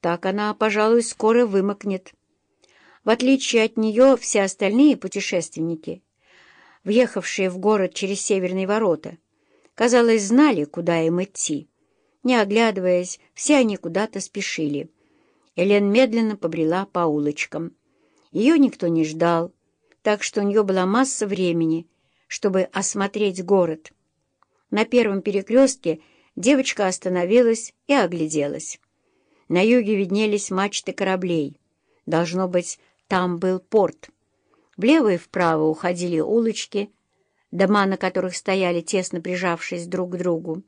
Так она, пожалуй, скоро вымокнет. В отличие от нее, все остальные путешественники, въехавшие в город через северные ворота, казалось, знали, куда им идти. Не оглядываясь, все они куда-то спешили. Элен медленно побрела по улочкам. Ее никто не ждал, так что у нее была масса времени, чтобы осмотреть город. На первом перекрестке девочка остановилась и огляделась. На юге виднелись мачты кораблей. Должно быть, там был порт. Влево и вправо уходили улочки, дома на которых стояли, тесно прижавшись друг к другу.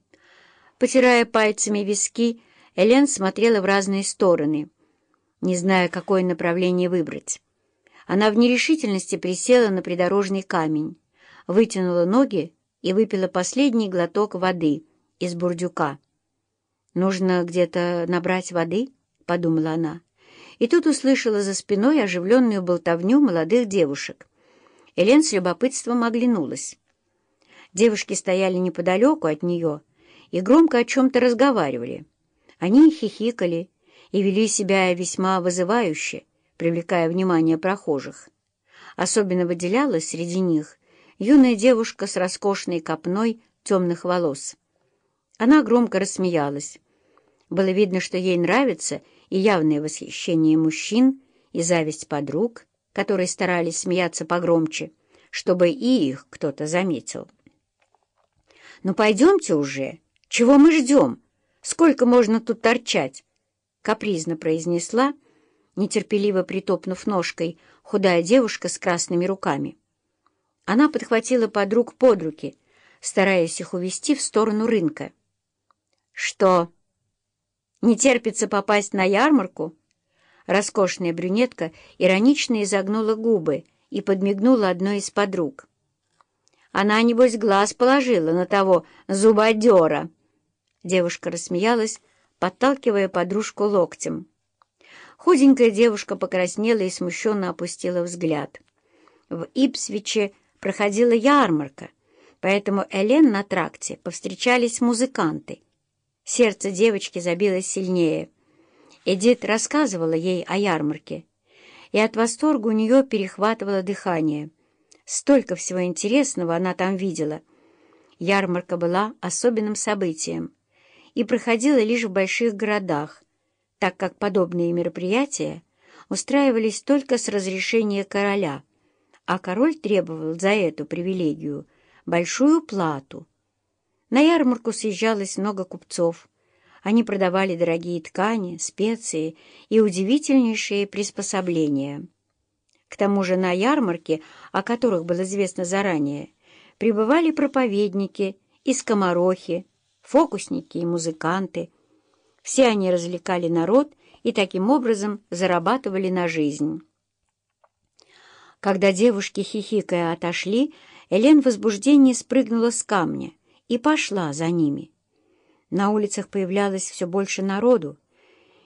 Потирая пальцами виски, Элен смотрела в разные стороны, не зная, какое направление выбрать. Она в нерешительности присела на придорожный камень, вытянула ноги и выпила последний глоток воды из бурдюка. «Нужно где-то набрать воды», — подумала она. И тут услышала за спиной оживленную болтовню молодых девушек. Элен с любопытством оглянулась. Девушки стояли неподалеку от нее и громко о чем-то разговаривали. Они хихикали и вели себя весьма вызывающе, привлекая внимание прохожих. Особенно выделялась среди них юная девушка с роскошной копной темных волос. Она громко рассмеялась. Было видно, что ей нравится и явное восхищение мужчин, и зависть подруг, которые старались смеяться погромче, чтобы и их кто-то заметил. «Ну пойдемте уже! Чего мы ждем? Сколько можно тут торчать?» — капризно произнесла, нетерпеливо притопнув ножкой, худая девушка с красными руками. Она подхватила подруг под руки, стараясь их увести в сторону рынка. «Что, не терпится попасть на ярмарку?» Роскошная брюнетка иронично изогнула губы и подмигнула одной из подруг. «Она, небось, глаз положила на того зубодера!» Девушка рассмеялась, подталкивая подружку локтем. Худенькая девушка покраснела и смущенно опустила взгляд. В Ипсвиче проходила ярмарка, поэтому Элен на тракте повстречались музыканты — Сердце девочки забилось сильнее. Эдит рассказывала ей о ярмарке, и от восторга у нее перехватывало дыхание. Столько всего интересного она там видела. Ярмарка была особенным событием и проходила лишь в больших городах, так как подобные мероприятия устраивались только с разрешения короля, а король требовал за эту привилегию большую плату — на ярмарку съезжалось много купцов. Они продавали дорогие ткани, специи и удивительнейшие приспособления. К тому же на ярмарке, о которых было известно заранее, прибывали проповедники и скоморохи, фокусники и музыканты. Все они развлекали народ и таким образом зарабатывали на жизнь. Когда девушки, хихикая, отошли, Элен в возбуждении спрыгнула с камня и пошла за ними. На улицах появлялось все больше народу,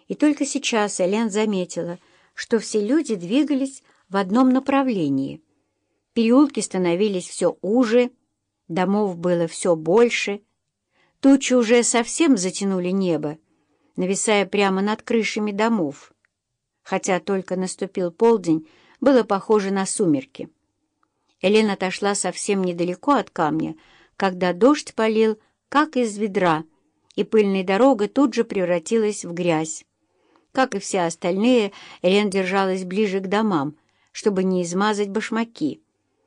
и только сейчас Элен заметила, что все люди двигались в одном направлении. Переулки становились все уже, домов было все больше, тучи уже совсем затянули небо, нависая прямо над крышами домов. Хотя только наступил полдень, было похоже на сумерки. Элен отошла совсем недалеко от камня, когда дождь полил, как из ведра, и пыльная дорога тут же превратилась в грязь. Как и все остальные, Элен держалась ближе к домам, чтобы не измазать башмаки.